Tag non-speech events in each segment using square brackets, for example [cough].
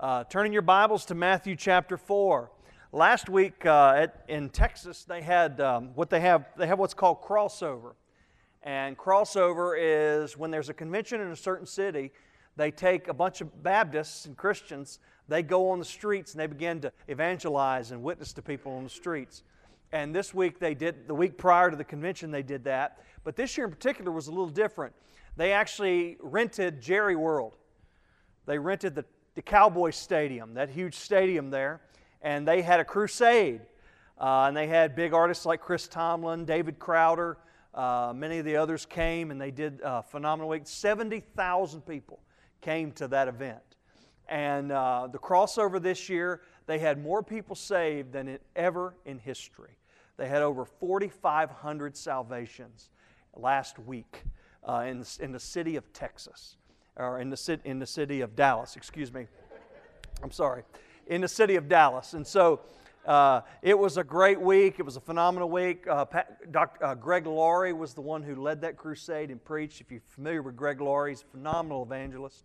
Uh, turning your Bibles to Matthew chapter 4. Last week uh, at, in Texas, they had um, what they have, they have what's called crossover. And crossover is when there's a convention in a certain city, they take a bunch of Baptists and Christians, they go on the streets and they begin to evangelize and witness to people on the streets. And this week they did, the week prior to the convention, they did that. But this year in particular was a little different. They actually rented Jerry World. They rented the the Cowboy Stadium, that huge stadium there, and they had a crusade. Uh, and they had big artists like Chris Tomlin, David Crowder, uh, many of the others came, and they did a phenomenal week. 70,000 people came to that event. And uh, the crossover this year, they had more people saved than it ever in history. They had over 4,500 salvations last week uh, in, the, in the city of Texas or in the, in the city of Dallas, excuse me. I'm sorry, in the city of Dallas. And so uh, it was a great week. It was a phenomenal week. Uh, Pat, Dr., uh, Greg Laurie was the one who led that crusade and preached. If you're familiar with Greg Laurie, he's a phenomenal evangelist.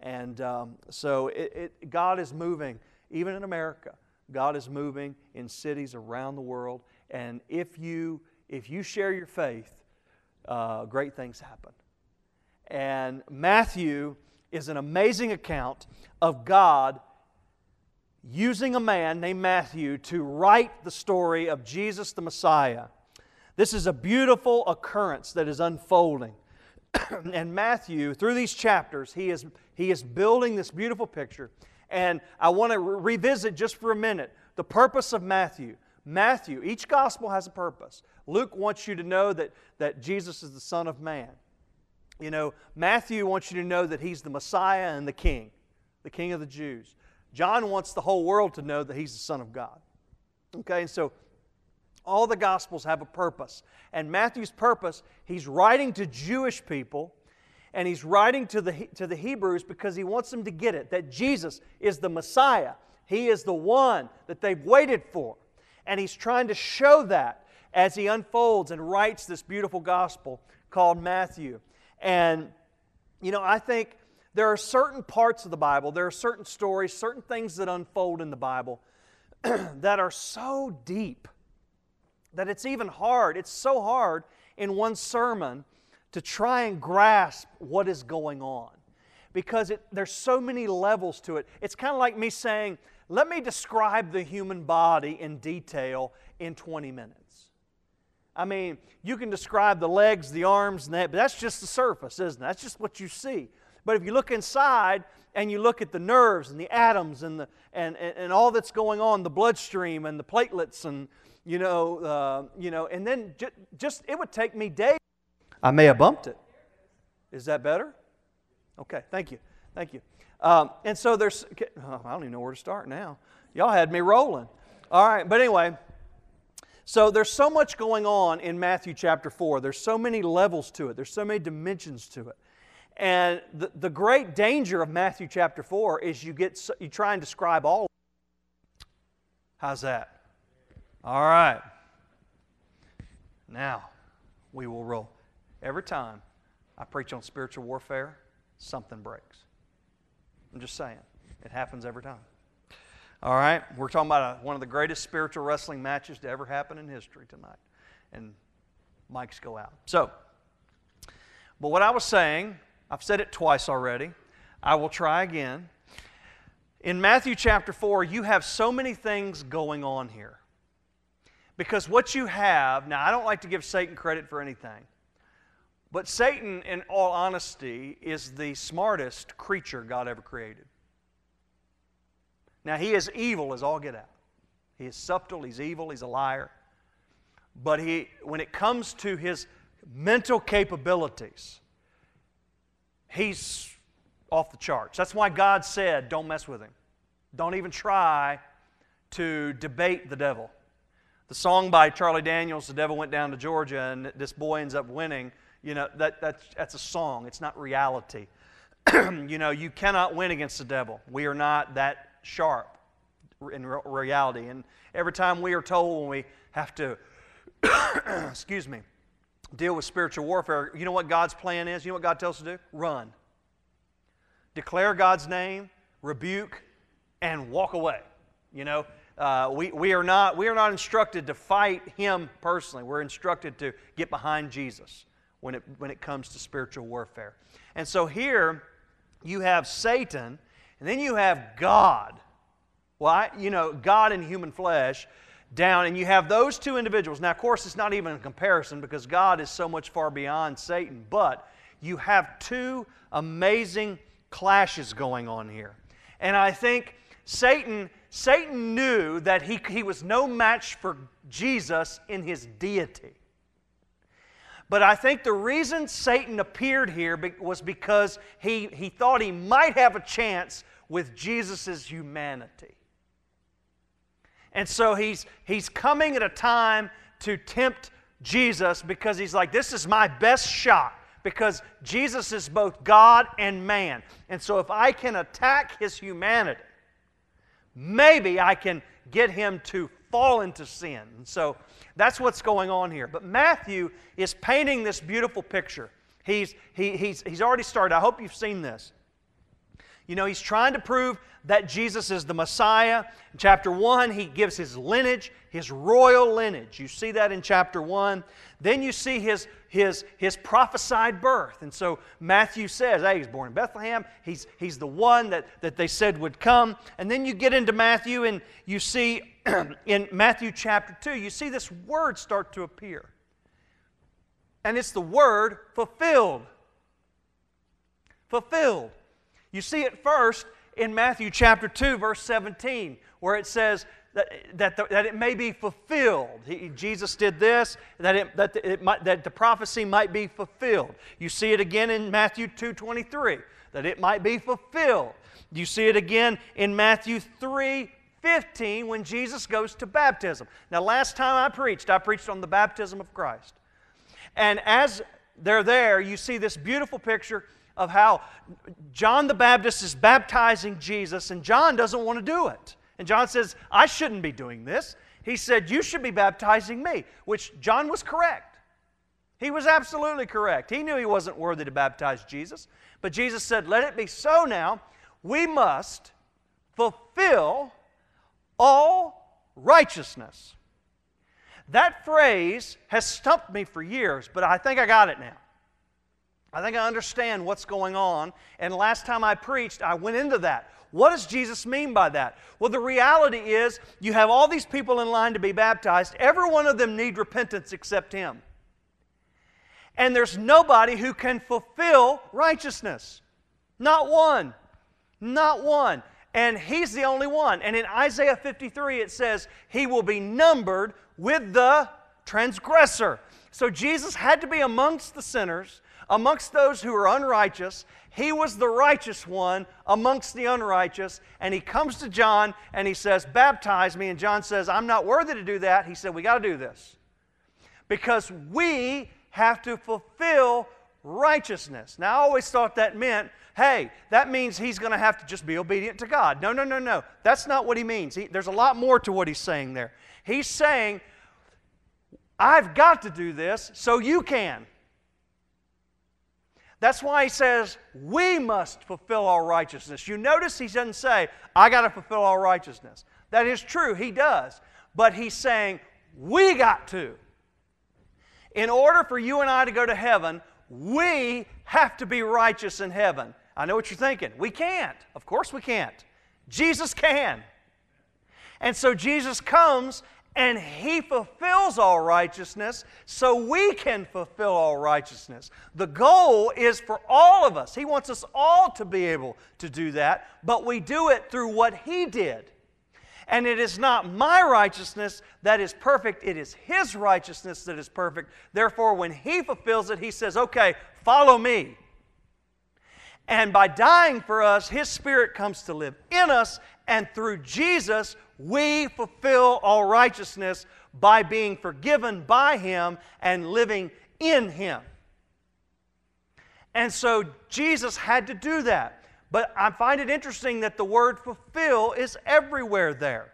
And um, so it, it, God is moving, even in America. God is moving in cities around the world. And if you, if you share your faith, uh, great things happen. And Matthew is an amazing account of God using a man named Matthew to write the story of Jesus the Messiah. This is a beautiful occurrence that is unfolding. [clears throat] and Matthew, through these chapters, he is, he is building this beautiful picture. And I want to re- revisit just for a minute the purpose of Matthew. Matthew, each gospel has a purpose. Luke wants you to know that, that Jesus is the Son of Man. You know, Matthew wants you to know that he's the Messiah and the King, the King of the Jews. John wants the whole world to know that he's the Son of God. Okay, and so all the Gospels have a purpose. And Matthew's purpose, he's writing to Jewish people and he's writing to the, to the Hebrews because he wants them to get it that Jesus is the Messiah. He is the one that they've waited for. And he's trying to show that as he unfolds and writes this beautiful gospel called Matthew. And, you know, I think there are certain parts of the Bible, there are certain stories, certain things that unfold in the Bible [clears throat] that are so deep that it's even hard. It's so hard in one sermon to try and grasp what is going on because it, there's so many levels to it. It's kind of like me saying, let me describe the human body in detail in 20 minutes. I mean, you can describe the legs, the arms, and that, but that's just the surface, isn't it? That's just what you see. But if you look inside and you look at the nerves and the atoms and, the, and, and, and all that's going on, the bloodstream and the platelets and, you know, uh, you know and then ju- just, it would take me days. I may have bumped it. Is that better? Okay, thank you. Thank you. Um, and so there's, oh, I don't even know where to start now. Y'all had me rolling. All right, but anyway, so there's so much going on in Matthew chapter 4. There's so many levels to it, there's so many dimensions to it. And the, the great danger of Matthew chapter 4 is you, get, you try and describe all. How's that? All right. Now, we will roll. Every time I preach on spiritual warfare, something breaks. I'm just saying. It happens every time. All right? We're talking about a, one of the greatest spiritual wrestling matches to ever happen in history tonight. And mics go out. So, but what I was saying, I've said it twice already. I will try again. In Matthew chapter 4, you have so many things going on here. Because what you have, now I don't like to give Satan credit for anything, but Satan, in all honesty, is the smartest creature God ever created. Now, he is evil as all get out. He is subtle, he's evil, he's a liar. But he, when it comes to his mental capabilities, he's off the charts. That's why God said, don't mess with him. Don't even try to debate the devil. The song by Charlie Daniels, The Devil Went Down to Georgia, and this boy ends up winning, you know, that, that, that's a song. It's not reality. [clears throat] you know, you cannot win against the devil. We are not that sharp in reality. And every time we are told when we have to, [coughs] excuse me, deal with spiritual warfare, you know what God's plan is? You know what God tells us to do? Run. Declare God's name, rebuke, and walk away. You know, uh, we, we, are not, we are not instructed to fight him personally. We're instructed to get behind Jesus when it, when it comes to spiritual warfare. And so here you have Satan, and then you have God. Well, I, you know, God in human flesh down, and you have those two individuals. Now, of course, it's not even a comparison because God is so much far beyond Satan, but you have two amazing clashes going on here. And I think Satan, Satan knew that he, he was no match for Jesus in his deity. But I think the reason Satan appeared here was because he, he thought he might have a chance with Jesus' humanity. And so he's, he's coming at a time to tempt Jesus because he's like, this is my best shot because Jesus is both God and man. And so if I can attack his humanity, maybe I can get him to fall into sin. And so that's what's going on here. But Matthew is painting this beautiful picture. He's, he, he's, he's already started. I hope you've seen this. You know, he's trying to prove that Jesus is the Messiah. In chapter 1, he gives his lineage, his royal lineage. You see that in chapter 1. Then you see his, his, his prophesied birth. And so Matthew says, hey, he's born in Bethlehem. He's, he's the one that, that they said would come. And then you get into Matthew and you see [clears throat] in Matthew chapter 2, you see this word start to appear. And it's the word fulfilled. Fulfilled. You see it first in Matthew chapter 2, verse 17, where it says that, that, the, that it may be fulfilled. He, Jesus did this, that, it, that, it might, that the prophecy might be fulfilled. You see it again in Matthew 2, 23, that it might be fulfilled. You see it again in Matthew 3, 15 when Jesus goes to baptism. Now, last time I preached, I preached on the baptism of Christ. And as they're there, you see this beautiful picture of how John the Baptist is baptizing Jesus, and John doesn't want to do it. And John says, I shouldn't be doing this. He said, You should be baptizing me, which John was correct. He was absolutely correct. He knew he wasn't worthy to baptize Jesus. But Jesus said, Let it be so now. We must fulfill all righteousness. That phrase has stumped me for years, but I think I got it now. I think I understand what's going on. And last time I preached, I went into that. What does Jesus mean by that? Well, the reality is you have all these people in line to be baptized. Every one of them need repentance except him. And there's nobody who can fulfill righteousness. Not one. Not one. And he's the only one. And in Isaiah 53, it says, He will be numbered with the transgressor. So Jesus had to be amongst the sinners amongst those who are unrighteous. He was the righteous one amongst the unrighteous. And he comes to John and he says, Baptize me. And John says, I'm not worthy to do that. He said, We got to do this. Because we have to fulfill righteousness. Now, I always thought that meant, hey, that means he's going to have to just be obedient to God. No, no, no, no. That's not what he means. He, there's a lot more to what he's saying there. He's saying, I've got to do this so you can. That's why he says, we must fulfill all righteousness. You notice he doesn't say, I got to fulfill all righteousness. That is true, he does. But he's saying, we got to. In order for you and I to go to heaven, we have to be righteous in heaven. I know what you're thinking. We can't. Of course we can't. Jesus can. And so Jesus comes and He fulfills all righteousness so we can fulfill all righteousness. The goal is for all of us. He wants us all to be able to do that, but we do it through what He did. And it is not my righteousness that is perfect, it is His righteousness that is perfect. Therefore, when He fulfills it, He says, Okay, follow me. And by dying for us, His Spirit comes to live in us, and through Jesus, we fulfill all righteousness by being forgiven by Him and living in Him. And so Jesus had to do that. But I find it interesting that the word fulfill is everywhere there.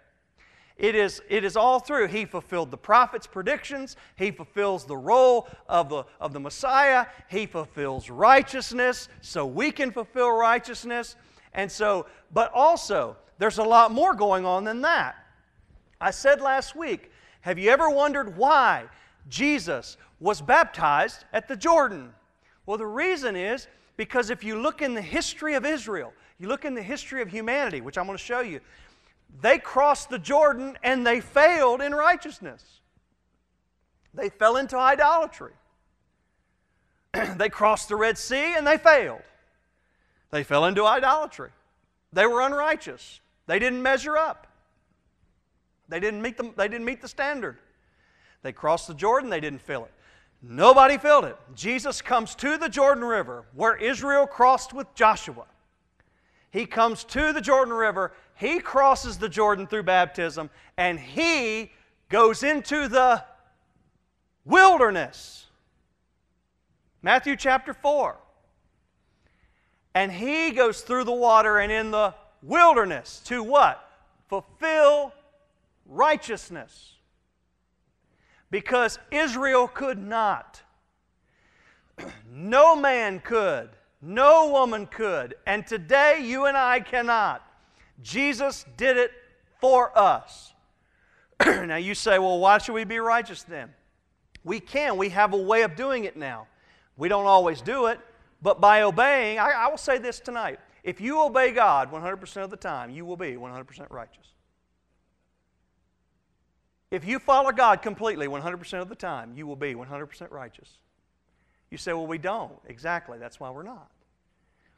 It is, it is all through. He fulfilled the prophet's predictions. He fulfills the role of the, of the Messiah. He fulfills righteousness so we can fulfill righteousness. And so, but also, there's a lot more going on than that. I said last week, have you ever wondered why Jesus was baptized at the Jordan? Well, the reason is because if you look in the history of Israel, you look in the history of humanity, which I'm going to show you, they crossed the Jordan and they failed in righteousness. They fell into idolatry. [clears throat] they crossed the Red Sea and they failed. They fell into idolatry. They were unrighteous. They didn't measure up. They didn't meet the, they didn't meet the standard. They crossed the Jordan, they didn't fill it. Nobody filled it. Jesus comes to the Jordan River where Israel crossed with Joshua. He comes to the Jordan River, he crosses the Jordan through baptism, and he goes into the wilderness. Matthew chapter 4. And he goes through the water and in the wilderness to what? Fulfill righteousness. Because Israel could not. No man could. No woman could. And today you and I cannot. Jesus did it for us. [clears throat] now you say, well, why should we be righteous then? We can. We have a way of doing it now. We don't always do it, but by obeying, I, I will say this tonight. If you obey God 100% of the time, you will be 100% righteous. If you follow God completely 100% of the time, you will be 100% righteous. You say, well, we don't. Exactly. That's why we're not.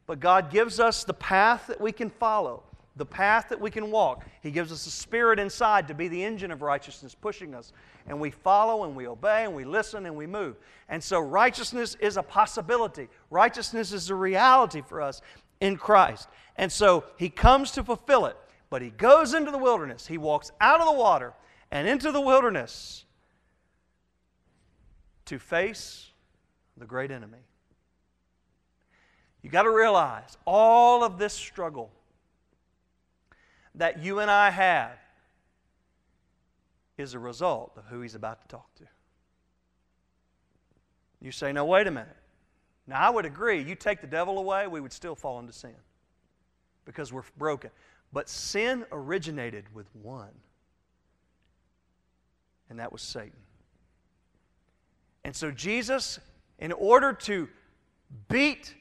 But God gives us the path that we can follow, the path that we can walk. He gives us a spirit inside to be the engine of righteousness, pushing us. And we follow and we obey and we listen and we move. And so righteousness is a possibility, righteousness is a reality for us in Christ. And so He comes to fulfill it. But He goes into the wilderness, He walks out of the water and into the wilderness to face the great enemy. You got to realize all of this struggle that you and I have is a result of who he's about to talk to. You say, no, wait a minute. Now, I would agree, you take the devil away, we would still fall into sin because we're broken. But sin originated with one and that was Satan. And so, Jesus, in order to beat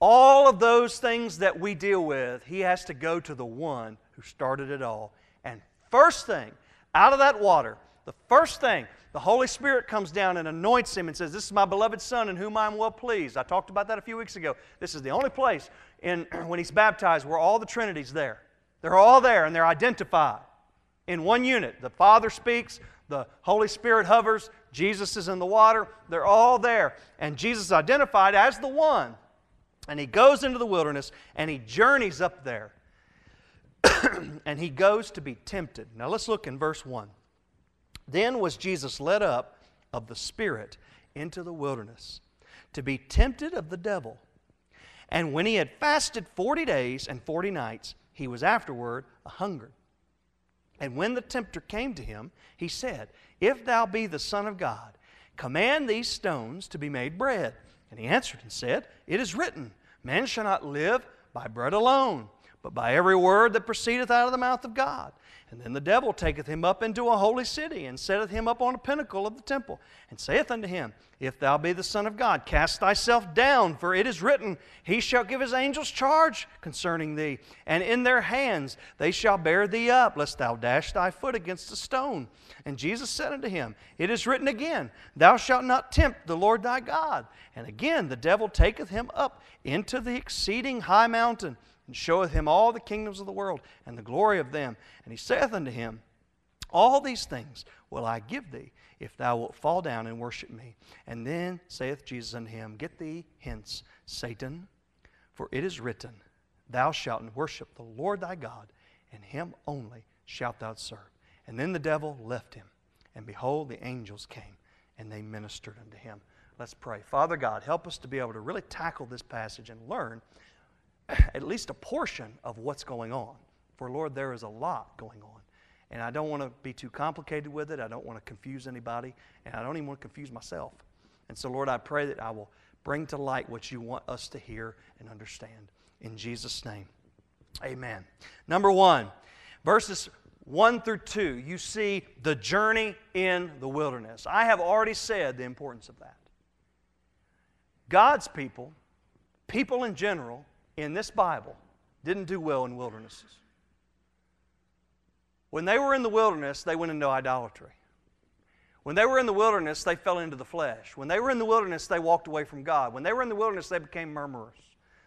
all of those things that we deal with, he has to go to the one who started it all. And first thing, out of that water, the first thing, the Holy Spirit comes down and anoints him and says, This is my beloved Son in whom I am well pleased. I talked about that a few weeks ago. This is the only place in, [clears throat] when he's baptized where all the Trinity's there. They're all there and they're identified in one unit. The Father speaks, the Holy Spirit hovers, Jesus is in the water, they're all there. And Jesus identified as the one. And he goes into the wilderness and he journeys up there. [clears throat] and he goes to be tempted. Now let's look in verse 1. Then was Jesus led up of the Spirit into the wilderness to be tempted of the devil. And when he had fasted 40 days and 40 nights, he was afterward a hungered. And when the tempter came to him, he said, If thou be the Son of God, command these stones to be made bread. And he answered and said, It is written, Man shall not live by bread alone, but by every word that proceedeth out of the mouth of God. And then the devil taketh him up into a holy city, and setteth him up on a pinnacle of the temple, and saith unto him, If thou be the Son of God, cast thyself down, for it is written, He shall give his angels charge concerning thee, and in their hands they shall bear thee up, lest thou dash thy foot against a stone. And Jesus said unto him, It is written again, Thou shalt not tempt the Lord thy God. And again the devil taketh him up into the exceeding high mountain and showeth him all the kingdoms of the world and the glory of them. And he saith unto him, All these things will I give thee, if thou wilt fall down and worship me. And then saith Jesus unto him, Get thee hence, Satan, for it is written, Thou shalt worship the Lord thy God, and him only shalt thou serve. And then the devil left him, and behold, the angels came, and they ministered unto him. Let's pray. Father God, help us to be able to really tackle this passage and learn at least a portion of what's going on. For Lord, there is a lot going on. And I don't want to be too complicated with it. I don't want to confuse anybody. And I don't even want to confuse myself. And so, Lord, I pray that I will bring to light what you want us to hear and understand. In Jesus' name, Amen. Number one, verses 1 through 2, you see the journey in the wilderness. I have already said the importance of that. God's people, people in general, in this Bible, didn't do well in wildernesses. When they were in the wilderness, they went into idolatry. When they were in the wilderness, they fell into the flesh. When they were in the wilderness, they walked away from God. When they were in the wilderness, they became murmurers.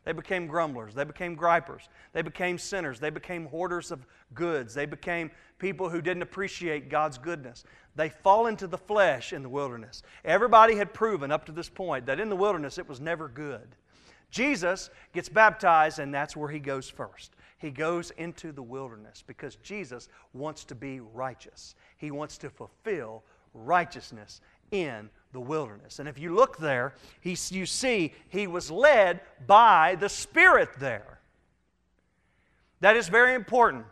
They became grumblers. They became gripers. They became sinners. They became hoarders of goods. They became people who didn't appreciate God's goodness. They fall into the flesh in the wilderness. Everybody had proven up to this point that in the wilderness it was never good. Jesus gets baptized, and that's where he goes first. He goes into the wilderness because Jesus wants to be righteous. He wants to fulfill righteousness in the wilderness. And if you look there, he, you see he was led by the Spirit there. That is very important.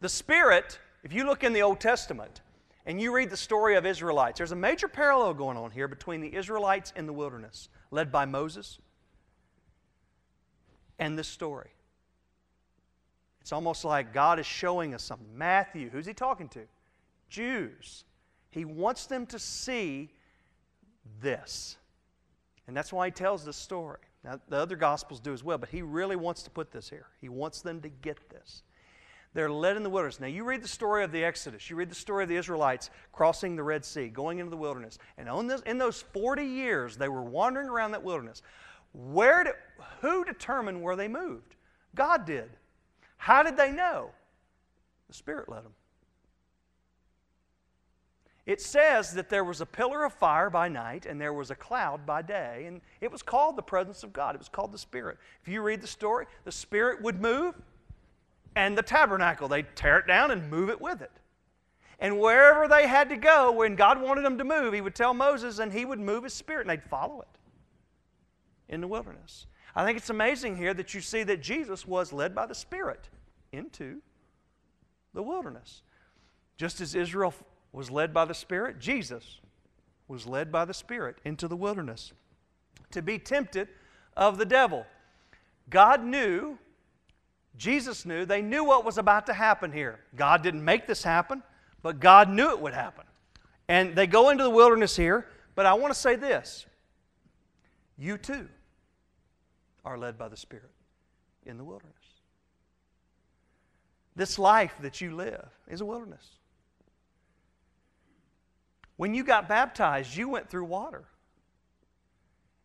The Spirit, if you look in the Old Testament and you read the story of Israelites, there's a major parallel going on here between the Israelites in the wilderness, led by Moses, and this story. It's almost like God is showing us something. Matthew, who's he talking to? Jews. He wants them to see this. And that's why he tells this story. Now, the other Gospels do as well, but he really wants to put this here. He wants them to get this. They're led in the wilderness. Now, you read the story of the Exodus. You read the story of the Israelites crossing the Red Sea, going into the wilderness. And this, in those 40 years, they were wandering around that wilderness. Where did, who determined where they moved? God did. How did they know? The Spirit led them. It says that there was a pillar of fire by night and there was a cloud by day, and it was called the presence of God. It was called the Spirit. If you read the story, the Spirit would move, and the tabernacle, they'd tear it down and move it with it. And wherever they had to go, when God wanted them to move, He would tell Moses, and He would move His Spirit, and they'd follow it in the wilderness. I think it's amazing here that you see that Jesus was led by the Spirit into the wilderness. Just as Israel was led by the Spirit, Jesus was led by the Spirit into the wilderness to be tempted of the devil. God knew, Jesus knew, they knew what was about to happen here. God didn't make this happen, but God knew it would happen. And they go into the wilderness here, but I want to say this you too are led by the Spirit in the wilderness. This life that you live is a wilderness. When you got baptized, you went through water.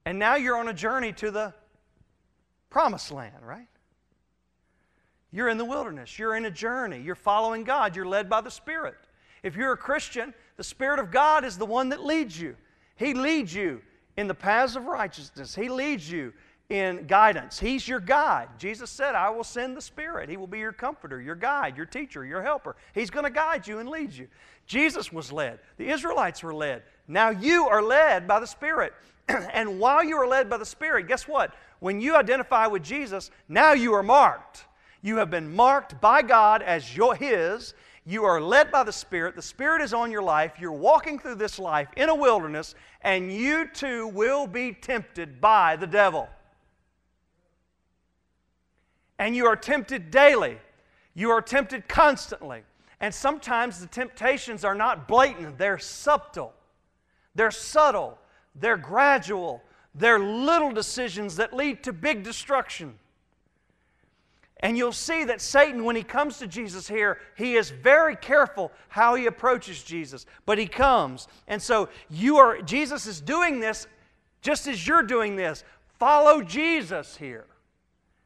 And now you're on a journey to the promised land, right? You're in the wilderness. You're in a journey. You're following God. You're led by the Spirit. If you're a Christian, the Spirit of God is the one that leads you. He leads you in the paths of righteousness, He leads you in guidance. He's your guide. Jesus said, I will send the Spirit. He will be your comforter, your guide, your teacher, your helper. He's going to guide you and lead you. Jesus was led, the Israelites were led. Now you are led by the Spirit. [clears throat] and while you are led by the Spirit, guess what? When you identify with Jesus, now you are marked. You have been marked by God as your His. You are led by the Spirit. The Spirit is on your life. You're walking through this life in a wilderness, and you too will be tempted by the devil. And you are tempted daily. You are tempted constantly. And sometimes the temptations are not blatant, they're subtle, they're subtle, they're gradual, they're little decisions that lead to big destruction. And you'll see that Satan, when he comes to Jesus here, he is very careful how he approaches Jesus. But he comes. And so you are Jesus is doing this just as you're doing this. Follow Jesus here.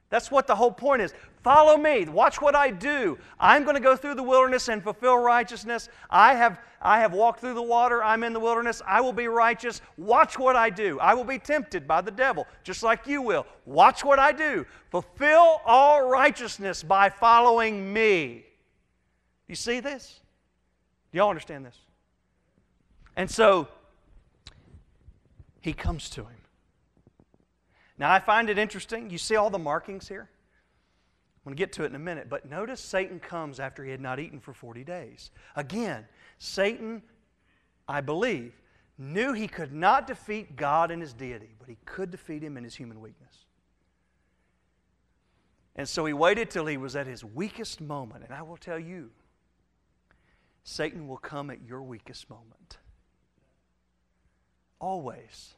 That's what the whole point is. Follow me. Watch what I do. I'm going to go through the wilderness and fulfill righteousness. I have, I have walked through the water. I'm in the wilderness. I will be righteous. Watch what I do. I will be tempted by the devil, just like you will. Watch what I do. Fulfill all righteousness by following me. You see this? Do y'all understand this? And so he comes to him. Now, I find it interesting. You see all the markings here? I'm going to get to it in a minute. But notice Satan comes after he had not eaten for 40 days. Again, Satan, I believe, knew he could not defeat God in his deity, but he could defeat him in his human weakness. And so he waited till he was at his weakest moment. And I will tell you, Satan will come at your weakest moment. Always.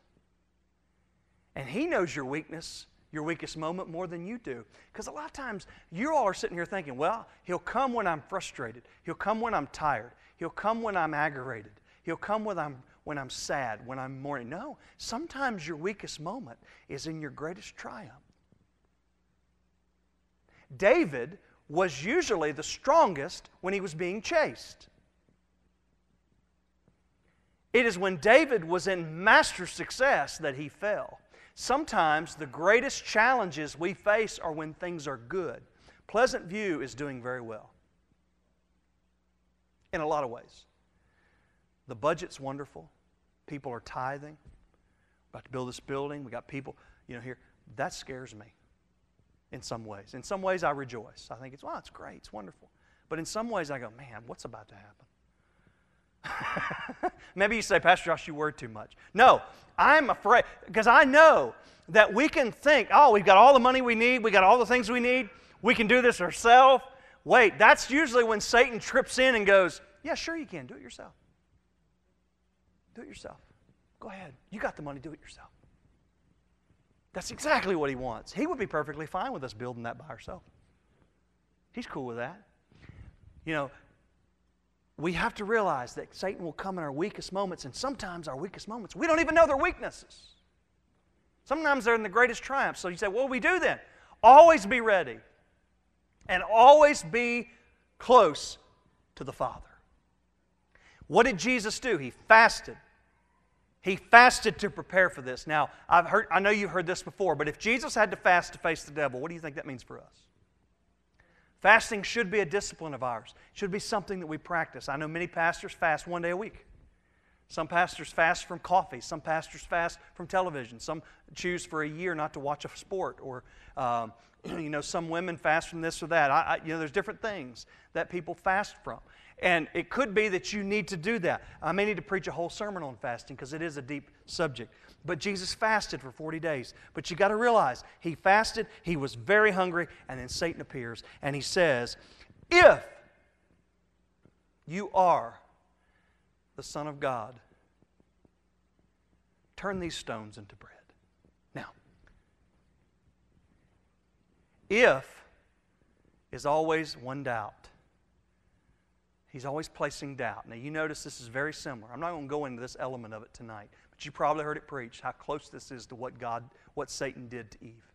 And he knows your weakness, your weakest moment, more than you do. Because a lot of times you all are sitting here thinking, well, he'll come when I'm frustrated. He'll come when I'm tired. He'll come when I'm aggravated. He'll come when I'm, when I'm sad, when I'm mourning. No, sometimes your weakest moment is in your greatest triumph. David was usually the strongest when he was being chased. It is when David was in master success that he fell. Sometimes the greatest challenges we face are when things are good. Pleasant View is doing very well in a lot of ways. The budget's wonderful. People are tithing. we About to build this building. We got people, you know, here. That scares me in some ways. In some ways, I rejoice. I think it's, wow, it's great, it's wonderful. But in some ways, I go, man, what's about to happen? [laughs] Maybe you say, Pastor Josh, you word too much. No, I'm afraid because I know that we can think, oh, we've got all the money we need, we got all the things we need, we can do this ourselves. Wait, that's usually when Satan trips in and goes, yeah, sure you can. Do it yourself. Do it yourself. Go ahead. You got the money, do it yourself. That's exactly what he wants. He would be perfectly fine with us building that by ourselves. He's cool with that. You know, we have to realize that Satan will come in our weakest moments, and sometimes our weakest moments, we don't even know they're weaknesses. Sometimes they're in the greatest triumph. So you say, what do we do then? Always be ready and always be close to the Father. What did Jesus do? He fasted. He fasted to prepare for this. Now, I've heard, I know you've heard this before, but if Jesus had to fast to face the devil, what do you think that means for us? Fasting should be a discipline of ours. It should be something that we practice. I know many pastors fast one day a week. Some pastors fast from coffee. Some pastors fast from television. Some choose for a year not to watch a sport. Or, um, [clears throat] you know, some women fast from this or that. I, I, you know, there's different things that people fast from. And it could be that you need to do that. I may need to preach a whole sermon on fasting because it is a deep subject. But Jesus fasted for 40 days. But you got to realize, he fasted, he was very hungry, and then Satan appears and he says, If you are the Son of God, turn these stones into bread. Now, if is always one doubt. He's always placing doubt. Now, you notice this is very similar. I'm not going to go into this element of it tonight, but you probably heard it preached how close this is to what God, what Satan did to Eve.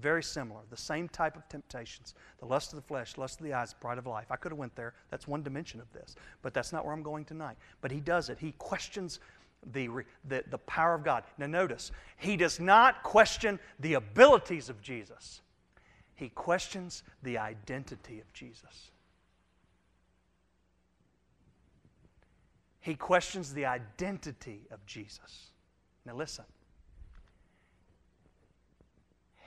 Very similar. The same type of temptations. The lust of the flesh, lust of the eyes, pride of life. I could have went there. That's one dimension of this. But that's not where I'm going tonight. But he does it. He questions the, the, the power of God. Now notice, he does not question the abilities of Jesus. He questions the identity of Jesus. He questions the identity of Jesus. Now, listen.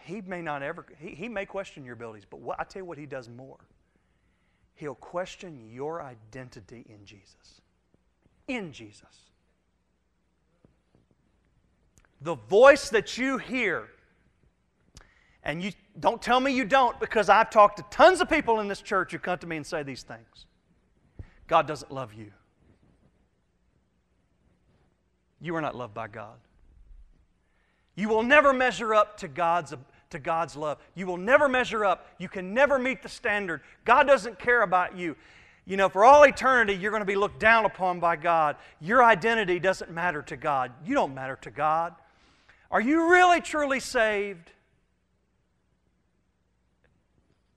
He may not ever, he, he may question your abilities, but what, I tell you what he does more. He'll question your identity in Jesus. In Jesus. The voice that you hear, and you don't tell me you don't because I've talked to tons of people in this church who come to me and say these things. God doesn't love you you are not loved by God. You will never measure up to God's, to God's love. You will never measure up. You can never meet the standard. God doesn't care about you. You know, for all eternity, you're going to be looked down upon by God. Your identity doesn't matter to God. You don't matter to God. Are you really, truly saved?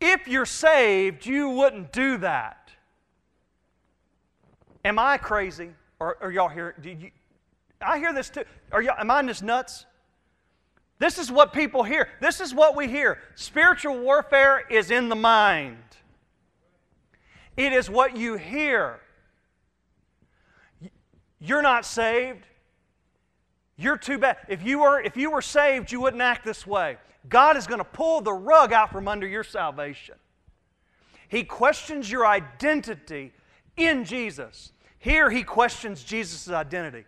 If you're saved, you wouldn't do that. Am I crazy? Or are y'all here? You, I hear this too. Are y'all, am I just nuts? This is what people hear. This is what we hear. Spiritual warfare is in the mind. It is what you hear. You're not saved. You're too bad. If you were, if you were saved, you wouldn't act this way. God is going to pull the rug out from under your salvation. He questions your identity in Jesus. Here, he questions Jesus' identity.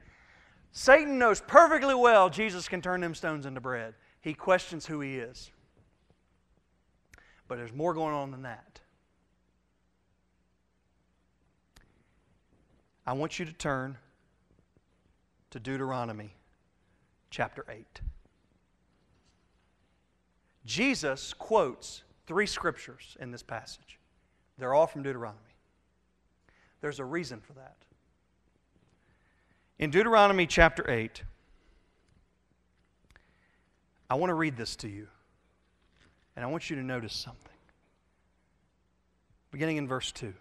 Satan knows perfectly well Jesus can turn them stones into bread. He questions who he is. But there's more going on than that. I want you to turn to Deuteronomy chapter 8. Jesus quotes three scriptures in this passage. They're all from Deuteronomy. There's a reason for that. In Deuteronomy chapter 8, I want to read this to you, and I want you to notice something. Beginning in verse 2.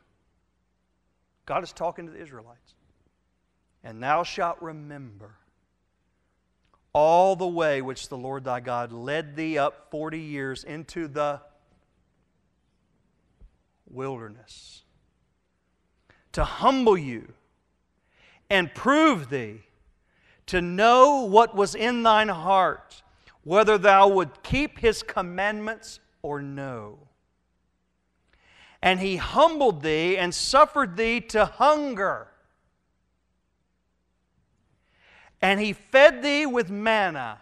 God is talking to the Israelites. And thou shalt remember all the way which the Lord thy God led thee up 40 years into the wilderness to humble you and prove thee to know what was in thine heart, whether thou would keep his commandments or no. And he humbled thee and suffered thee to hunger. And he fed thee with manna,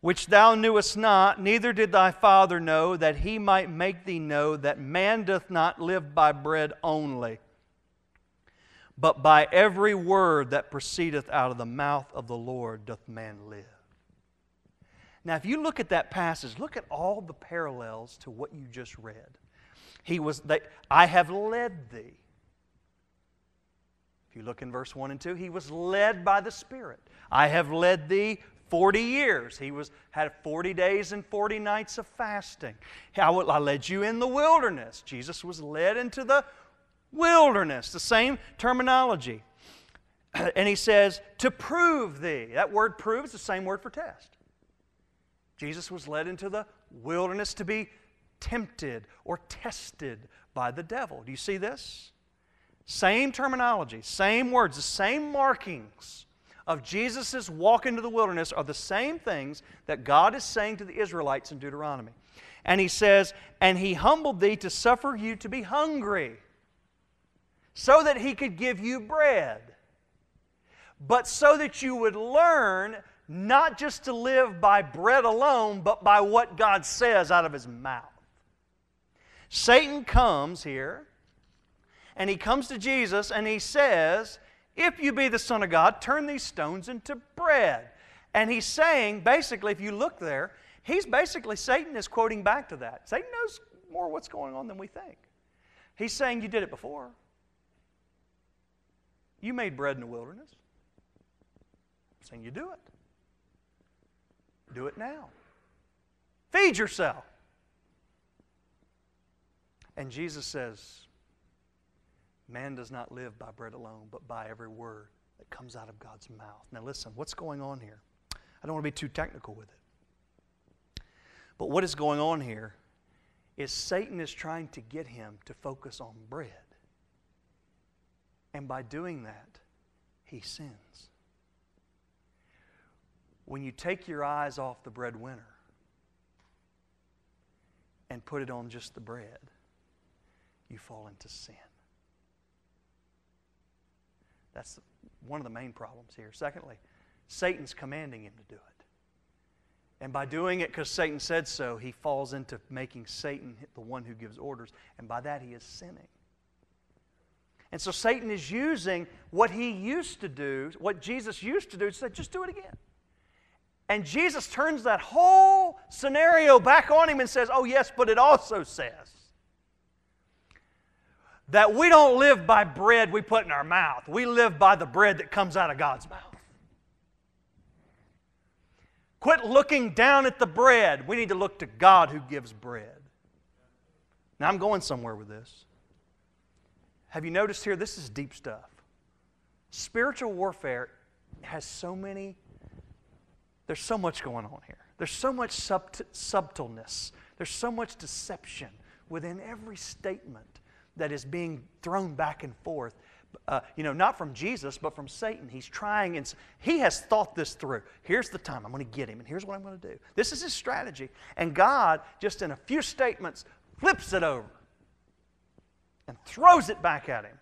which thou knewest not, neither did thy father know, that he might make thee know that man doth not live by bread only but by every word that proceedeth out of the mouth of the Lord doth man live. Now, if you look at that passage, look at all the parallels to what you just read. He was, they, I have led thee. If you look in verse 1 and 2, he was led by the Spirit. I have led thee 40 years. He was, had 40 days and 40 nights of fasting. I led you in the wilderness. Jesus was led into the wilderness, the same terminology. [clears throat] And he says, to prove thee. That word prove is the same word for test. Jesus was led into the wilderness to be tempted or tested by the devil. Do you see this? Same terminology, same words, the same markings of Jesus' walk into the wilderness are the same things that God is saying to the Israelites in Deuteronomy. And he says, And he humbled thee to suffer you to be hungry so that he could give you bread, but so that you would learn not just to live by bread alone, but by what God says out of his mouth. Satan comes here, and he comes to Jesus and he says, If you be the Son of God, turn these stones into bread. And he's saying, basically, if you look there, he's basically, Satan is quoting back to that. Satan knows more what's going on than we think. He's saying, You did it before. You made bread in the wilderness. I'm saying you do it. Do it now. Feed yourself. And Jesus says, Man does not live by bread alone, but by every word that comes out of God's mouth. Now, listen, what's going on here? I don't want to be too technical with it. But what is going on here is Satan is trying to get him to focus on bread. And by doing that, he sins. When you take your eyes off the breadwinner and put it on just the bread, you fall into sin. That's one of the main problems here. Secondly, Satan's commanding him to do it. And by doing it because Satan said so, he falls into making Satan the one who gives orders. And by that, he is sinning. And so Satan is using what he used to do, what Jesus used to do, to say, just do it again. And Jesus turns that whole scenario back on him and says, Oh, yes, but it also says that we don't live by bread we put in our mouth, we live by the bread that comes out of God's mouth. Quit looking down at the bread. We need to look to God who gives bread. Now, I'm going somewhere with this. Have you noticed here? This is deep stuff. Spiritual warfare has so many, there's so much going on here. There's so much subt- subtleness, there's so much deception within every statement that is being thrown back and forth. Uh, you know, not from Jesus, but from Satan. He's trying, and he has thought this through. Here's the time I'm going to get him, and here's what I'm going to do. This is his strategy. And God, just in a few statements, flips it over and throws it back at him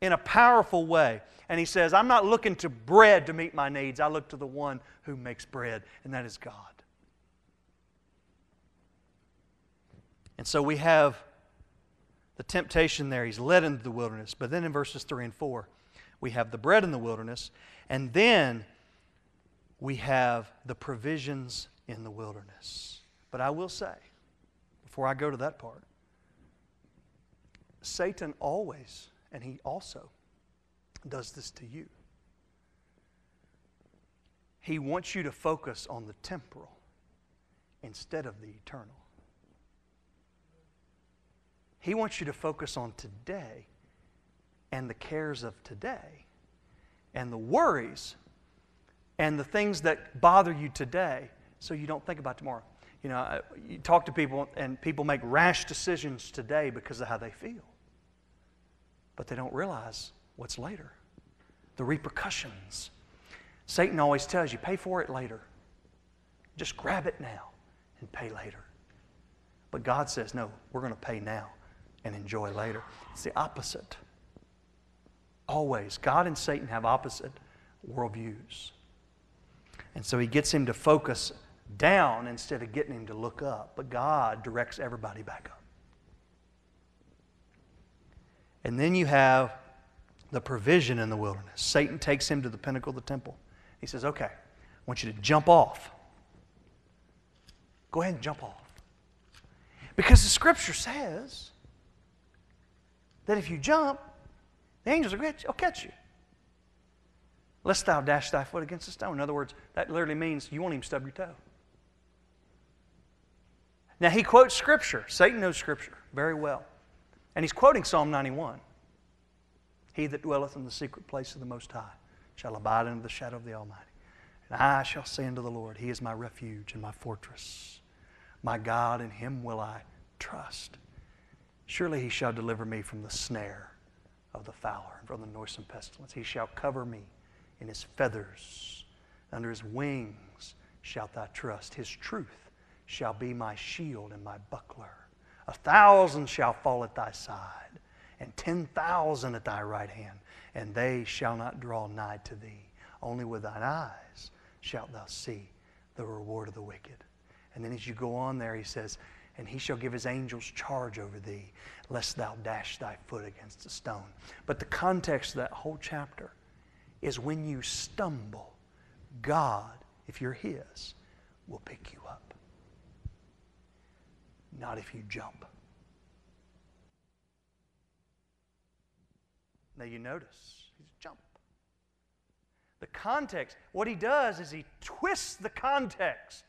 in a powerful way. And he says, I'm not looking to bread to meet my needs. I look to the one who makes bread, and that is God. And so we have the temptation there. He's led into the wilderness. But then in verses 3 and 4, we have the bread in the wilderness. And then we have the provisions in the wilderness. But I will say, before I go to that part, Satan always, and he also does this to you. He wants you to focus on the temporal instead of the eternal. He wants you to focus on today and the cares of today and the worries and the things that bother you today so you don't think about tomorrow. You know, you talk to people and people make rash decisions today because of how they feel. But they don't realize what's later, the repercussions. Satan always tells you, pay for it later. Just grab it now and pay later. But God says, no, we're going to pay now and enjoy later. It's the opposite. Always. God and Satan have opposite worldviews. And so he gets him to focus down instead of getting him to look up. But God directs everybody back up. And then you have the provision in the wilderness. Satan takes him to the pinnacle of the temple. He says, Okay, I want you to jump off. Go ahead and jump off. Because the scripture says that if you jump, the angels will catch you. Lest thou dash thy foot against a stone. In other words, that literally means you won't even stub your toe. Now, he quotes Scripture. Satan knows Scripture very well. And he's quoting Psalm 91. He that dwelleth in the secret place of the Most High shall abide under the shadow of the Almighty. And I shall say unto the Lord, He is my refuge and my fortress. My God, in Him will I trust. Surely He shall deliver me from the snare of the fowler and from the noisome pestilence. He shall cover me in His feathers. Under His wings shalt thou trust. His truth shall be my shield and my buckler. A thousand shall fall at thy side, and ten thousand at thy right hand, and they shall not draw nigh to thee. Only with thine eyes shalt thou see the reward of the wicked. And then as you go on there, he says, And he shall give his angels charge over thee, lest thou dash thy foot against a stone. But the context of that whole chapter is when you stumble, God, if you're his, will pick you up. Not if you jump. Now you notice, he's jump. The context, what he does is he twists the context.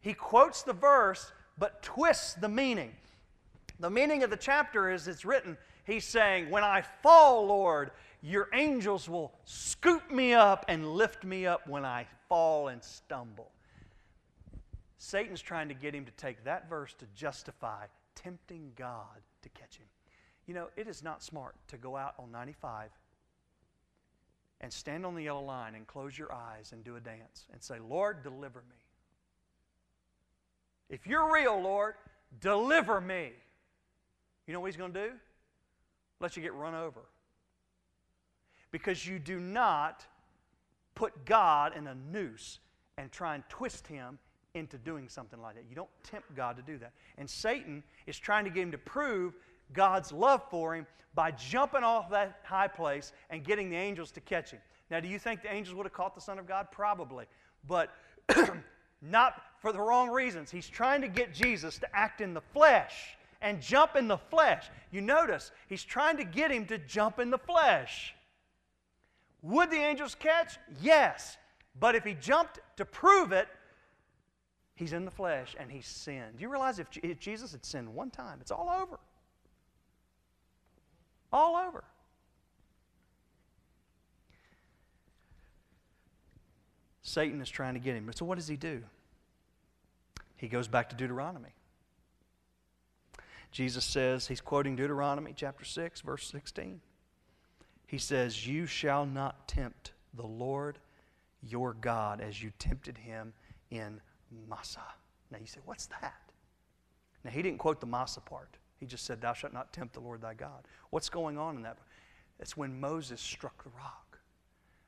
He quotes the verse, but twists the meaning. The meaning of the chapter is it's written, he's saying, When I fall, Lord, your angels will scoop me up and lift me up when I fall and stumble. Satan's trying to get him to take that verse to justify tempting God to catch him. You know, it is not smart to go out on 95 and stand on the yellow line and close your eyes and do a dance and say, Lord, deliver me. If you're real, Lord, deliver me. You know what he's going to do? Let you get run over. Because you do not put God in a noose and try and twist him into doing something like that. You don't tempt God to do that. And Satan is trying to get him to prove God's love for him by jumping off that high place and getting the angels to catch him. Now, do you think the angels would have caught the Son of God? Probably. But [clears throat] not for the wrong reasons. He's trying to get Jesus to act in the flesh and jump in the flesh. You notice, he's trying to get him to jump in the flesh. Would the angels catch? Yes. But if he jumped to prove it, He's in the flesh and he's sinned. Do you realize if, Jesus had sinned one time, it's all over? All over. Satan is trying to get him. So, what does he do? He goes back to Deuteronomy. Jesus says, he's quoting Deuteronomy chapter 6, verse 16. He says, You shall not tempt the Lord your God as you tempted him in Massah. Now you say, what's that? Now he didn't quote the Massah part. He just said, Thou shalt not tempt the Lord thy God. What's going on in that? It's when Moses struck the rock.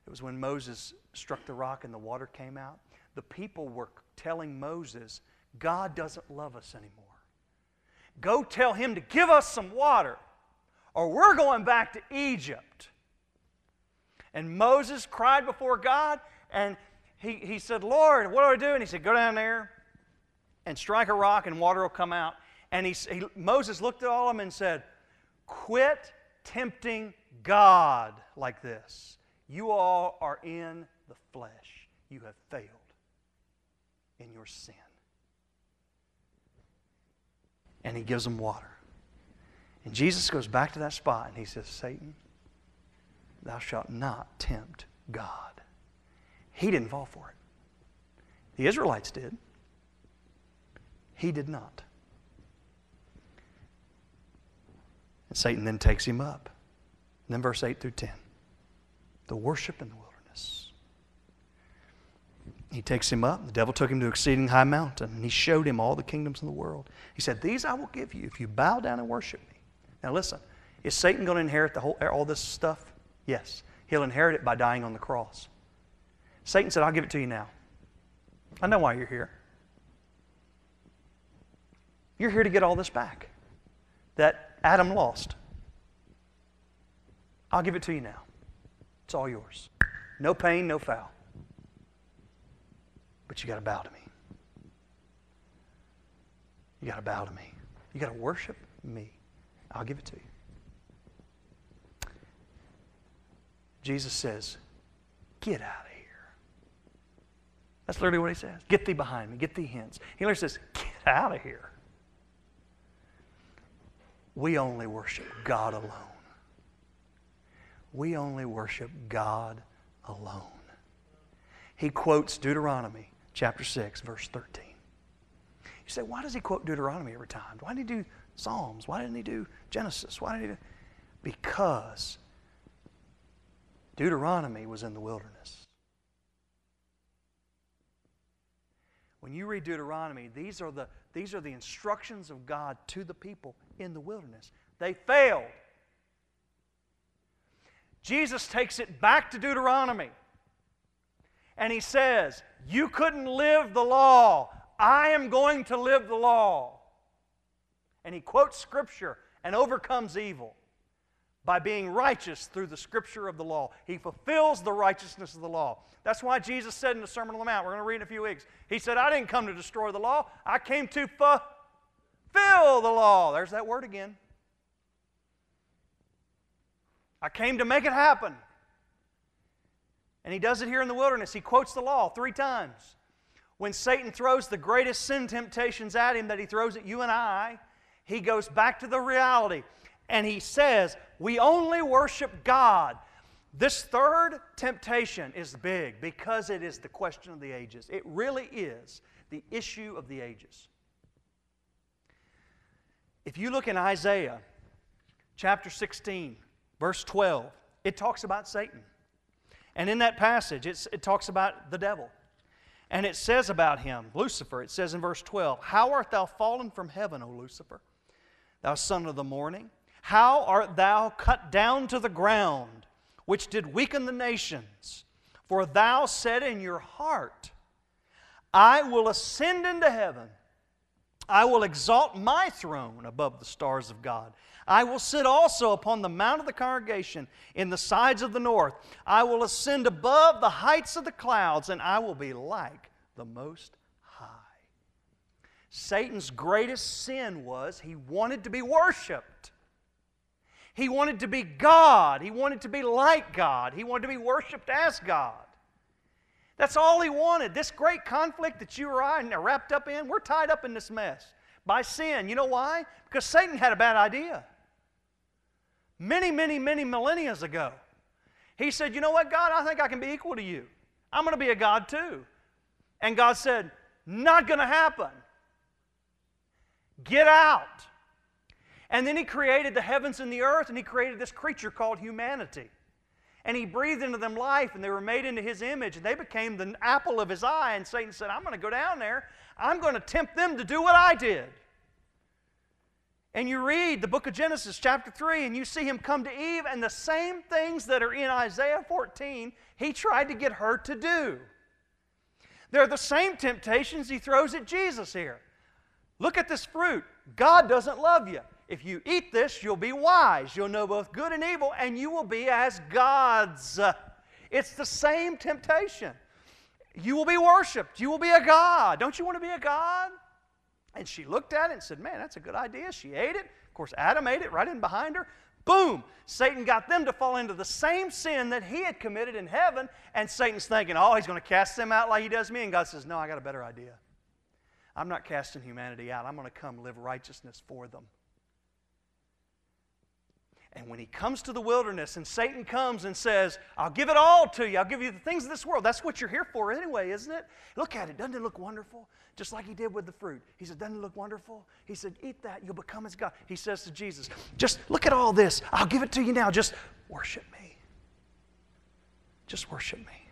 It was when Moses struck the rock and the water came out. The people were telling Moses, God doesn't love us anymore. Go tell him to give us some water, or we're going back to Egypt. And Moses cried before God, and he, he said, Lord, what do I do? And he said, Go down there and strike a rock, and water will come out. And he, he, Moses looked at all of them and said, Quit tempting God like this. You all are in the flesh. You have failed in your sin. And he gives them water. And Jesus goes back to that spot and he says, Satan, thou shalt not tempt God. He didn't fall for it. The Israelites did. He did not. And Satan then takes him up. And then verse 8 through 10. The worship in the wilderness. He takes him up. The devil took him to an exceeding high mountain, and he showed him all the kingdoms of the world. He said, These I will give you if you bow down and worship me. Now listen, is Satan going to inherit the whole, all this stuff? Yes. He'll inherit it by dying on the cross. Satan said, I'll give it to you now. I know why you're here. You're here to get all this back that Adam lost. I'll give it to you now. It's all yours. No pain, no foul. But you got to bow to me. You got to bow to me. You got to worship me. I'll give it to you. Jesus says, Get out of here. That's literally what he says. Get thee behind me. Get thee hence. He literally says, Get out of here. We only worship God alone. We only worship God alone. He quotes Deuteronomy chapter 6, verse 13. You say, why does he quote Deuteronomy every time? Why did he do Psalms? Why didn't he do Genesis? Why did he do? Because Deuteronomy was in the wilderness. When you read Deuteronomy, these are the, these are the instructions of God to the people in the wilderness. They failed. Jesus takes it back to Deuteronomy and he says, You couldn't live the law. I am going to live the law. And he quotes Scripture and overcomes evil by being righteous through the Scripture of the law. He fulfills the righteousness of the law. That's why Jesus said in the Sermon on the Mount, we're going to read in a few weeks, He said, I didn't come to destroy the law, I came to fulfill the law. There's that word again. I came to make it happen. And he does it here in the wilderness. He quotes the law three times. When Satan throws the greatest sin temptations at him that he throws at you and I, he goes back to the reality and he says, We only worship God. This third temptation is big because it is the question of the ages. It really is the issue of the ages. If you look in Isaiah chapter 16, verse 12, it talks about Satan. And in that passage, it talks about the devil. And it says about him, Lucifer, it says in verse 12, How art thou fallen from heaven, O Lucifer, thou son of the morning? How art thou cut down to the ground, which did weaken the nations? For thou said in your heart, I will ascend into heaven. I will exalt my throne above the stars of God. I will sit also upon the mount of the congregation in the sides of the north. I will ascend above the heights of the clouds, and I will be like the Most High. Satan's greatest sin was he wanted to be worshiped. He wanted to be God. He wanted to be like God. He wanted to be worshiped as God. That's all he wanted. This great conflict that you or I are wrapped up in, we're tied up in this mess by sin. You know why? Because Satan had a bad idea many, many, many millennia ago. He said, You know what, God? I think I can be equal to you. I'm going to be a God too. And God said, Not going to happen. Get out. And then He created the heavens and the earth, and He created this creature called humanity. And He breathed into them life, and they were made into His image, and they became the apple of His eye. And Satan said, I'm going to go down there. I'm going to tempt them to do what I did and you read the book of Genesis, chapter 3, and you see him come to Eve, and the same things that are in Isaiah 14, he tried to get her to do. They're the same temptations he throws at Jesus here. Look at this fruit. God doesn't love you. If you eat this, you'll be wise. You'll know both good and evil, and you will be as gods. It's the same temptation. You will be worshiped. You will be a God. Don't you want to be a God? And she looked at it and said, Man, that's a good idea. She ate it. Of course, Adam ate it right in behind her. Boom! Satan got them to fall into the same sin that he had committed in heaven. And Satan's thinking, Oh, he's going to cast them out like he does me. And God says, No, I got a better idea. I'm not casting humanity out. I'm going to come live righteousness for them. And when he comes to the wilderness and Satan comes and says, I'll give it all to you, I'll give you the things of this world. That's what you're here for anyway, isn't it? Look at it. Doesn't it look wonderful? Just like he did with the fruit. He said, Doesn't it look wonderful? He said, Eat that, you'll become as God. He says to Jesus, Just look at all this. I'll give it to you now. Just worship me. Just worship me.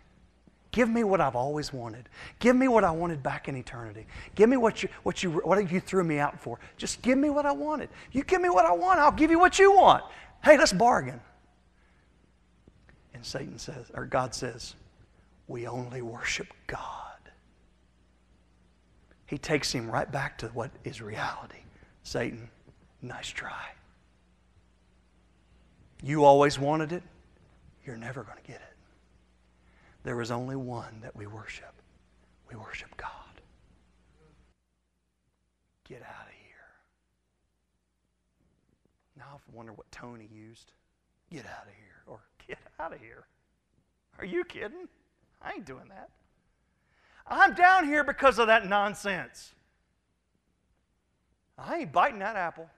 Give me what I've always wanted. Give me what I wanted back in eternity. Give me what you, what you, what you threw me out for. Just give me what I wanted. You give me what I want, I'll give you what you want. Hey, let's bargain. And Satan says, or God says, we only worship God. He takes him right back to what is reality. Satan, nice try. You always wanted it, you're never going to get it. There is only one that we worship. We worship God. Get out of here. Now I wonder what tone he used. Get out of here. Or get out of here. Are you kidding? I ain't doing that. I'm down here because of that nonsense. I ain't biting that apple.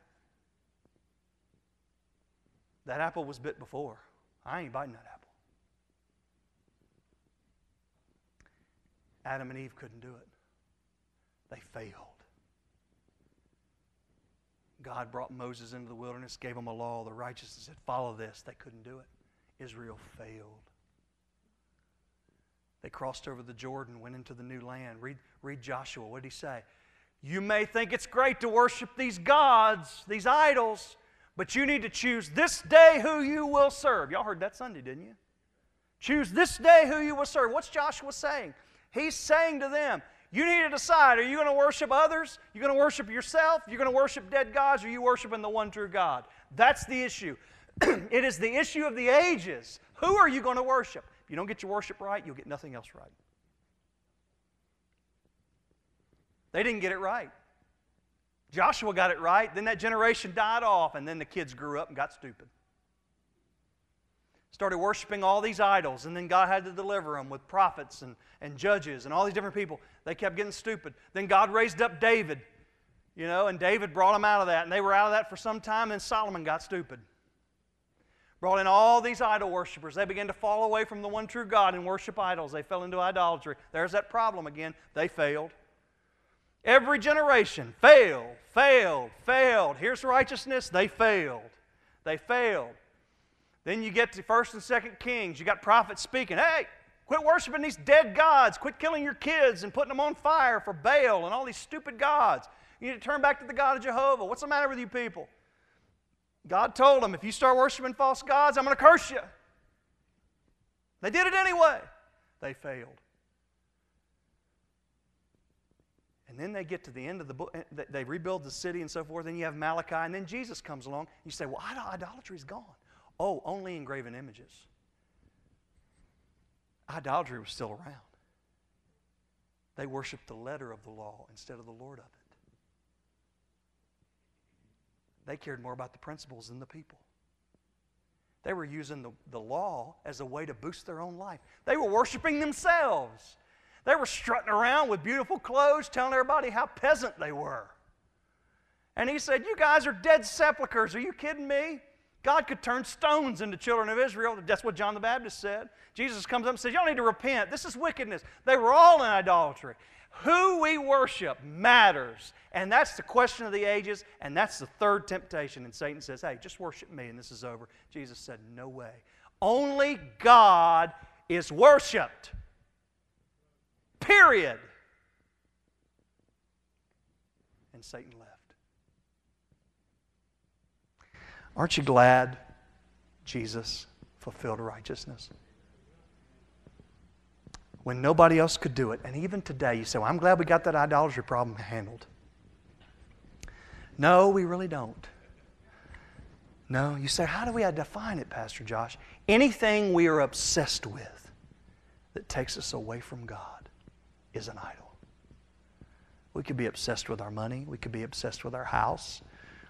That apple was bit before. I ain't biting that apple. Adam and Eve couldn't do it, they failed. God brought Moses into the wilderness, gave them a law, the righteousness said, Follow this. They couldn't do it. Israel failed. They crossed over the Jordan, went into the new land. Read, read Joshua. What did he say? You may think it's great to worship these gods, these idols, but you need to choose this day who you will serve. Y'all heard that Sunday, didn't you? Choose this day who you will serve. What's Joshua saying? He's saying to them, you need to decide are you going to worship others? You're going to worship yourself? You're going to worship dead gods? Or are you worshiping the one true God? That's the issue. [clears throat] it is the issue of the ages. Who are you going to worship? If you don't get your worship right, you'll get nothing else right. They didn't get it right. Joshua got it right, then that generation died off, and then the kids grew up and got stupid started worshiping all these idols, and then God had to deliver them with prophets and, and judges and all these different people. They kept getting stupid. Then God raised up David, you know, and David brought them out of that, and they were out of that for some time, and Solomon got stupid. Brought in all these idol worshippers. They began to fall away from the one true God and worship idols. They fell into idolatry. There's that problem again. They failed. Every generation failed, failed, failed. Here's righteousness. They failed. They failed. Then you get to 1st and 2nd Kings. You got prophets speaking, hey, quit worshiping these dead gods. Quit killing your kids and putting them on fire for Baal and all these stupid gods. You need to turn back to the God of Jehovah. What's the matter with you people? God told them, if you start worshiping false gods, I'm going to curse you. They did it anyway. They failed. And then they get to the end of the book, eh, they rebuild the city and so forth, and you have Malachi, and then Jesus comes along. You say, well, idolatry's gone. Oh, only engraven images. Idolatry was still around. They worshiped the letter of the law instead of the Lord of it. They cared more about the principles than the people. They were using the, the law as a way to boost their own life. They were worshiping themselves. They were strutting around with beautiful clothes, telling everybody how peasant they were. And he said, You guys are dead sepulchres. Are you kidding me? God could turn stones into children of Israel. That's what John the Baptist said. Jesus comes up and says, Y'all need to repent. This is wickedness. They were all in idolatry. Who we worship matters. And that's the question of the ages, and that's the third temptation. And Satan says, Hey, just worship me, and this is over. Jesus said, No way. Only God is worshiped. Period. And Satan left. Aren't you glad Jesus fulfilled righteousness? When nobody else could do it, and even today you say, well, I'm glad we got that idolatry problem handled. No, we really don't. No, you say, how do we define it, Pastor Josh? Anything we are obsessed with that takes us away from God is an idol. We could be obsessed with our money. We could be obsessed with our house.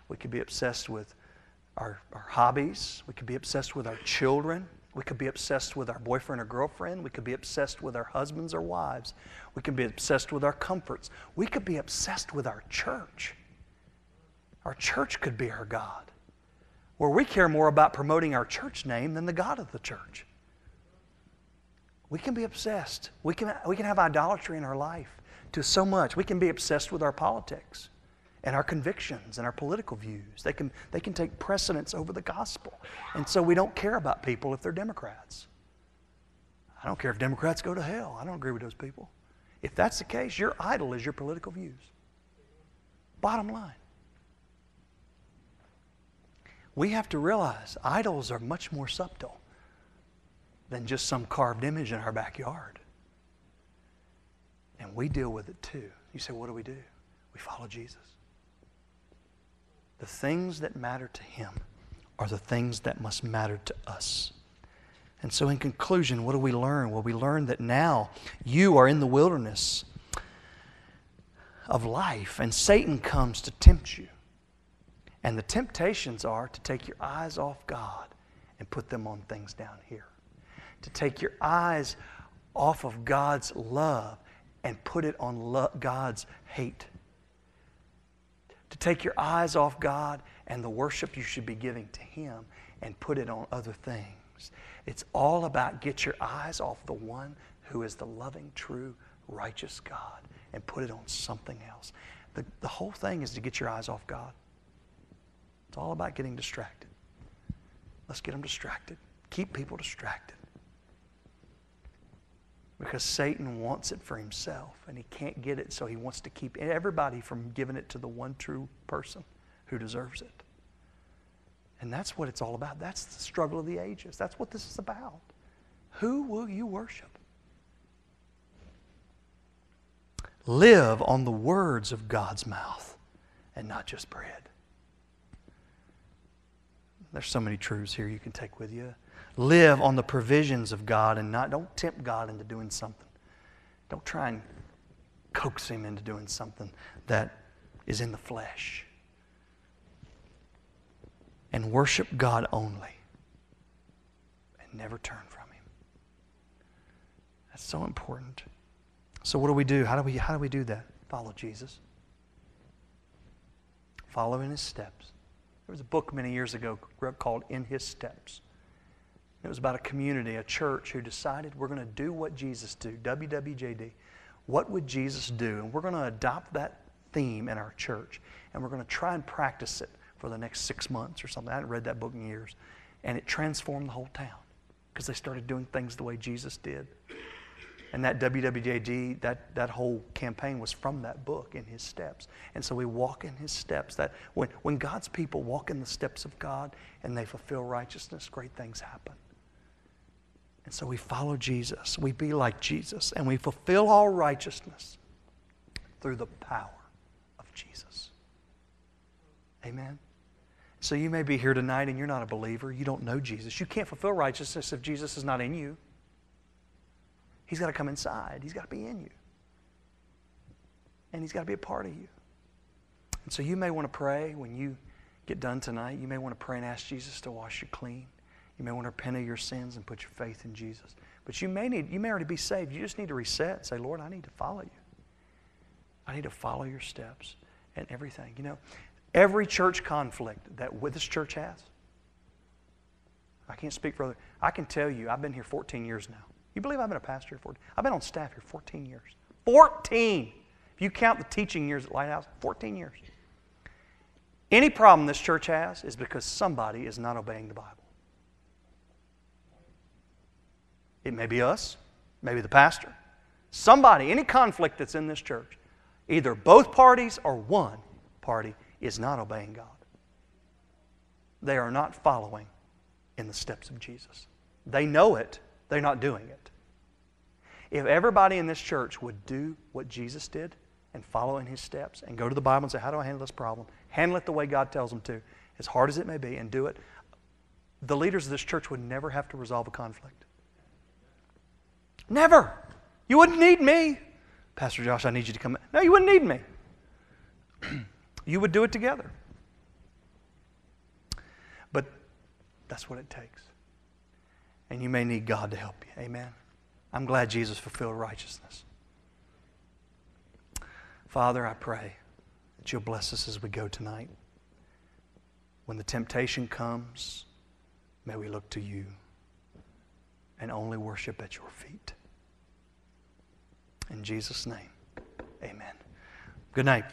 We could be obsessed with our, our hobbies. We could be obsessed with our children. We could be obsessed with our boyfriend or girlfriend. We could be obsessed with our husbands or wives. We could be obsessed with our comforts. We could be obsessed with our church. Our church could be our God where we care more about promoting our church name than the God of the church. We can be obsessed. We can, we can have idolatry in our life to so much. We can be obsessed with our politics and our convictions and our political views. They can, they can take precedence over the gospel. And so we don't care about people if they're Democrats. I don't care if Democrats go to hell. I don't agree with those people. If that's the case, your idol is your political views. Bottom line we have to realize idols are much more subtle than just some carved image in our backyard. And we deal with it too. You say, what do we do? We follow Jesus. The things that matter to Him are the things that must matter to us. And so, in conclusion, what do we learn? Well, we learn that now you are in the wilderness of life, and Satan comes to tempt you. And the temptations are to take your eyes off God and put them on things down here. To take your eyes off of God's love and put it on lo- God's hate. To take your eyes off God and the worship you should be giving to Him and put it on other things. It's all about get your eyes off the one who is the loving, true, righteous God and put it on something else. The, the whole thing is to get your eyes off God. It's all about getting distracted. Let's get them distracted. Keep people distracted. Because Satan wants it for himself and he can't get it, so he wants to keep everybody from giving it to the one true person who deserves it. And that's what it's all about. That's the struggle of the ages. That's what this is about. Who will you worship? Live on the words of God's mouth and not just bread. There's so many truths here you can take with you. Live on the provisions of God and not, don't tempt God into doing something. Don't try and coax Him into doing something that is in the flesh. And worship God only and never turn from Him. That's so important. So, what do we do? How do we, how do, we do that? Follow Jesus, follow in His steps. There was a book many years ago called In His Steps. It was about a community, a church who decided we're going to do what Jesus did, WWJD. What would Jesus do? And we're going to adopt that theme in our church, and we're going to try and practice it for the next six months or something. I hadn't read that book in years. And it transformed the whole town because they started doing things the way Jesus did. And that WWJD, that, that whole campaign was from that book in his steps. And so we walk in his steps. That when, when God's people walk in the steps of God and they fulfill righteousness, great things happen. And so we follow Jesus. We be like Jesus. And we fulfill all righteousness through the power of Jesus. Amen. So you may be here tonight and you're not a believer. You don't know Jesus. You can't fulfill righteousness if Jesus is not in you. He's got to come inside, He's got to be in you. And He's got to be a part of you. And so you may want to pray when you get done tonight. You may want to pray and ask Jesus to wash you clean. You may want to repent of your sins and put your faith in Jesus. But you may need, you may already be saved. You just need to reset and say, Lord, I need to follow you. I need to follow your steps and everything. You know, every church conflict that this church has, I can't speak for other. I can tell you, I've been here 14 years now. You believe I've been a pastor here 14? I've been on staff here 14 years. 14! If you count the teaching years at Lighthouse, 14 years. Any problem this church has is because somebody is not obeying the Bible. It may be us, maybe the pastor. Somebody, any conflict that's in this church, either both parties or one party is not obeying God. They are not following in the steps of Jesus. They know it, they're not doing it. If everybody in this church would do what Jesus did and follow in his steps and go to the Bible and say, How do I handle this problem? Handle it the way God tells them to, as hard as it may be, and do it. The leaders of this church would never have to resolve a conflict. Never. You wouldn't need me. Pastor Josh, I need you to come. No, you wouldn't need me. [clears throat] you would do it together. But that's what it takes. And you may need God to help you. Amen. I'm glad Jesus fulfilled righteousness. Father, I pray that you'll bless us as we go tonight. When the temptation comes, may we look to you and only worship at your feet. In Jesus' name, amen. Good night.